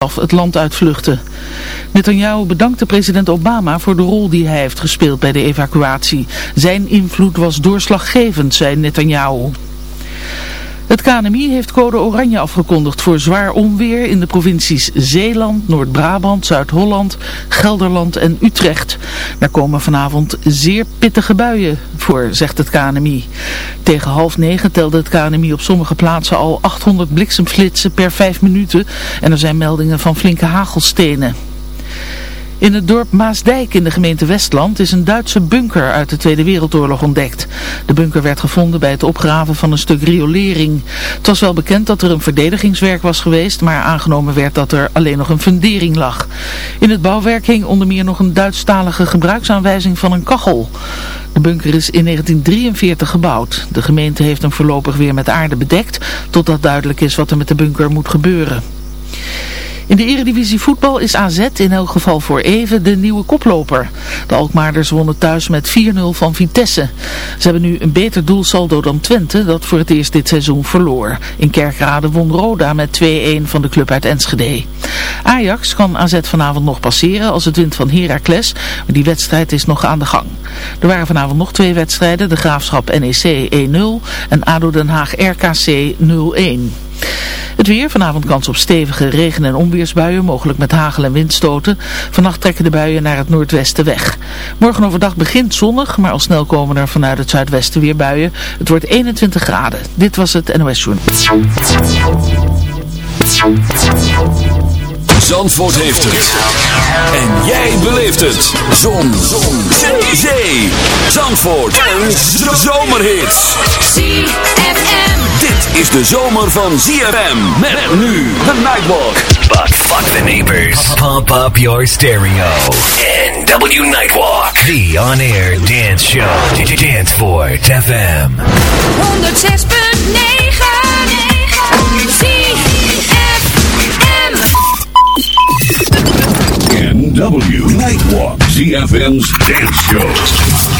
het land uitvluchten. Netanyahu bedankte president Obama voor de rol die hij heeft gespeeld bij de evacuatie. Zijn invloed was doorslaggevend, zei Netanyahu. Het KNMI heeft code oranje afgekondigd voor zwaar onweer in de provincies Zeeland, Noord-Brabant, Zuid-Holland, Gelderland en Utrecht. Daar komen vanavond zeer pittige buien voor, zegt het KNMI. Tegen half negen telde het KNMI op sommige plaatsen al 800 bliksemflitsen per vijf minuten en er zijn meldingen van flinke hagelstenen. In het dorp Maasdijk in de gemeente Westland is een Duitse bunker uit de Tweede Wereldoorlog ontdekt. De bunker werd gevonden bij het opgraven van een stuk riolering. Het was wel bekend dat er een verdedigingswerk was geweest, maar aangenomen werd dat er alleen nog een fundering lag. In het bouwwerk hing onder meer nog een Duitsstalige gebruiksaanwijzing van een kachel. De bunker is in 1943 gebouwd. De gemeente heeft hem voorlopig weer met aarde bedekt, totdat duidelijk is wat er met de bunker moet gebeuren. In de eredivisie voetbal is AZ in elk geval voor even de nieuwe koploper. De Alkmaarders wonnen thuis met 4-0 van Vitesse. Ze hebben nu een beter doelsaldo dan Twente, dat voor het eerst dit seizoen verloor. In Kerkrade won Roda met 2-1 van de club uit Enschede. Ajax kan AZ vanavond nog passeren als het wint van Heracles, maar die wedstrijd is nog aan de gang. Er waren vanavond nog twee wedstrijden, de Graafschap NEC 1-0 en ADO Den Haag RKC 0-1. Het weer, vanavond kans op stevige regen- en onweersbuien, mogelijk met hagel- en windstoten. Vannacht trekken de buien naar het noordwesten weg. Morgen overdag begint zonnig, maar al snel komen er vanuit het zuidwesten weer buien. Het wordt 21 graden. Dit was het NOS Journal. Zandvoort heeft het. En jij beleeft het. Zon. Zon. Zee. Zandvoort. Een zomerhit. ZFM. Dit is de zomer van ZFM. Met nu de Nightwalk. But fuck the neighbors. Pump up your stereo. NW Nightwalk. The on-air dance show. Dance for FM. 106.9 ZFM. NW Nightwalk. ZFM's Dance Show.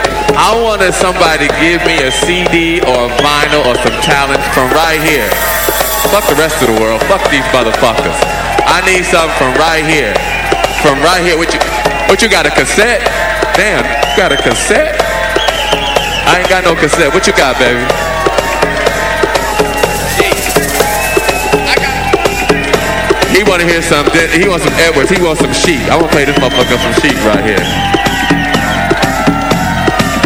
I wanted somebody to give me a CD or a vinyl or some talent from right here. Fuck the rest of the world. Fuck these motherfuckers. I need something from right here. From right here. What you, what you got, a cassette? Damn, you got a cassette? I ain't got no cassette. What you got, baby? He wanna hear some, he wants some Edwards, he wants some sheep. I wanna play this motherfucker some sheep right here.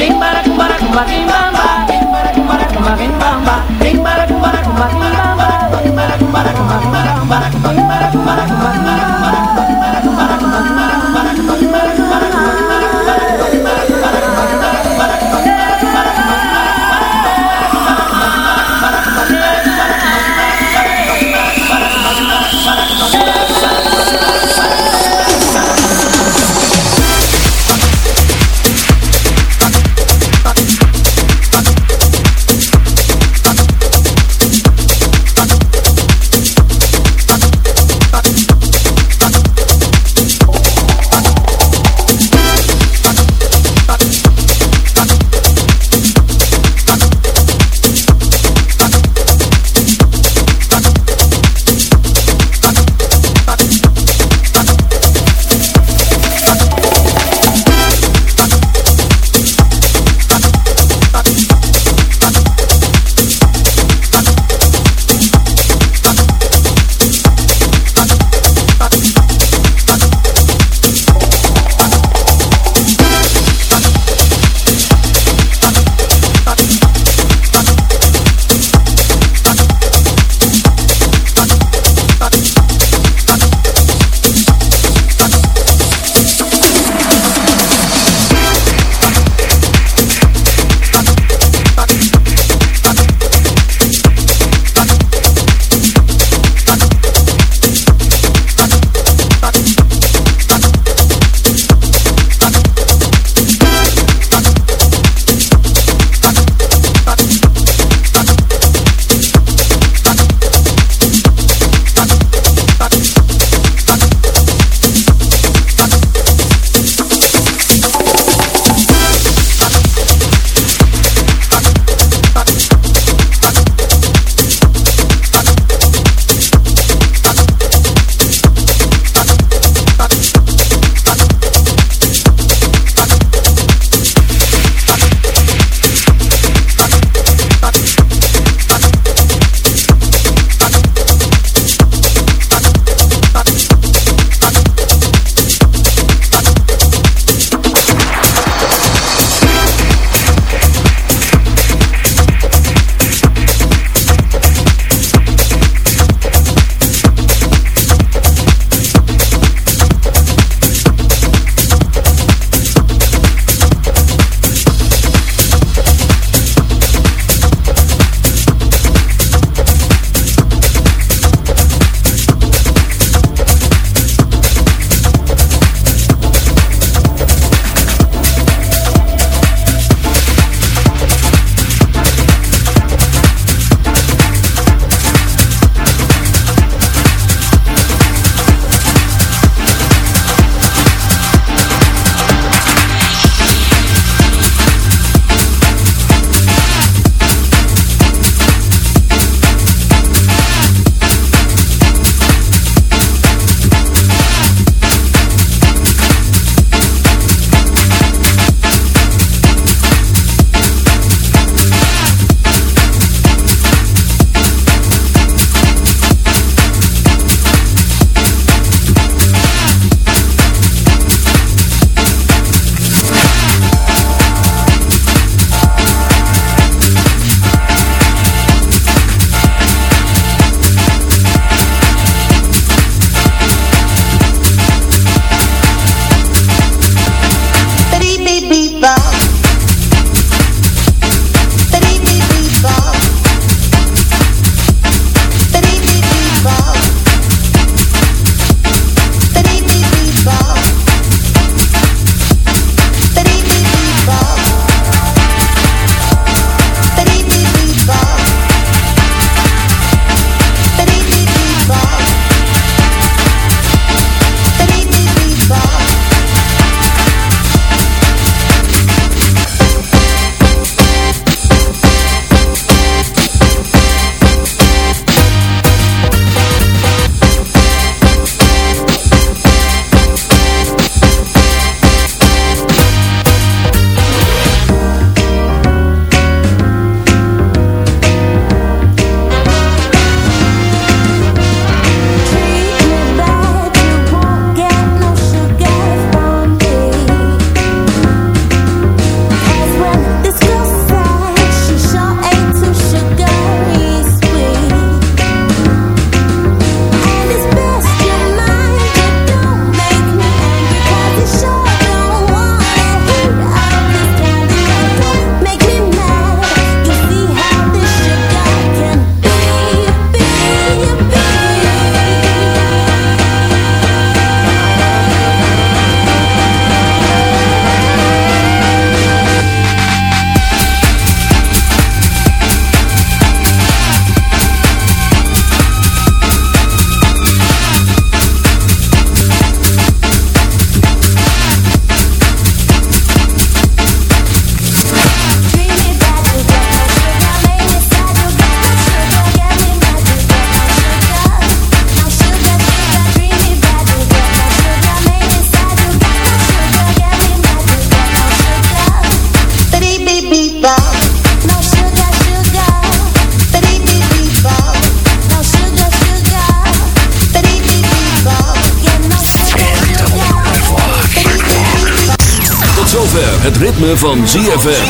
Bing bara kumbara kumbara bing bamba Thank van ZFM.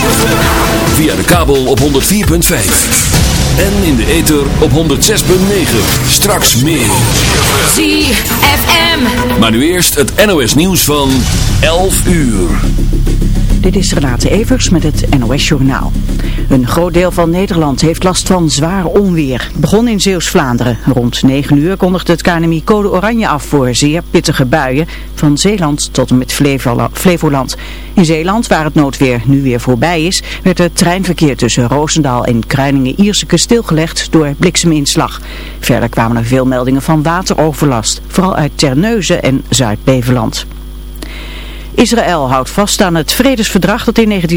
Via de kabel op 104.5. En in de ether op 106.9. Straks meer. ZFM. Maar nu eerst het NOS nieuws van 11 uur. Dit is Renate Evers met het NOS Journaal. Een groot deel van Nederland heeft last van zwaar onweer. Begon in Zeeuws-Vlaanderen. Rond 9 uur kondigde het KNMI code oranje af voor zeer pittige buien van Zeeland tot en met Flevola- Flevoland. In Zeeland, waar het noodweer nu weer voorbij is, werd het treinverkeer tussen Roosendaal en Kruiningen-Ierseke stilgelegd door blikseminslag. Verder kwamen er veel meldingen van wateroverlast, vooral uit Terneuzen en Zuid-Beveland. Israël houdt vast aan het vredesverdrag dat in 19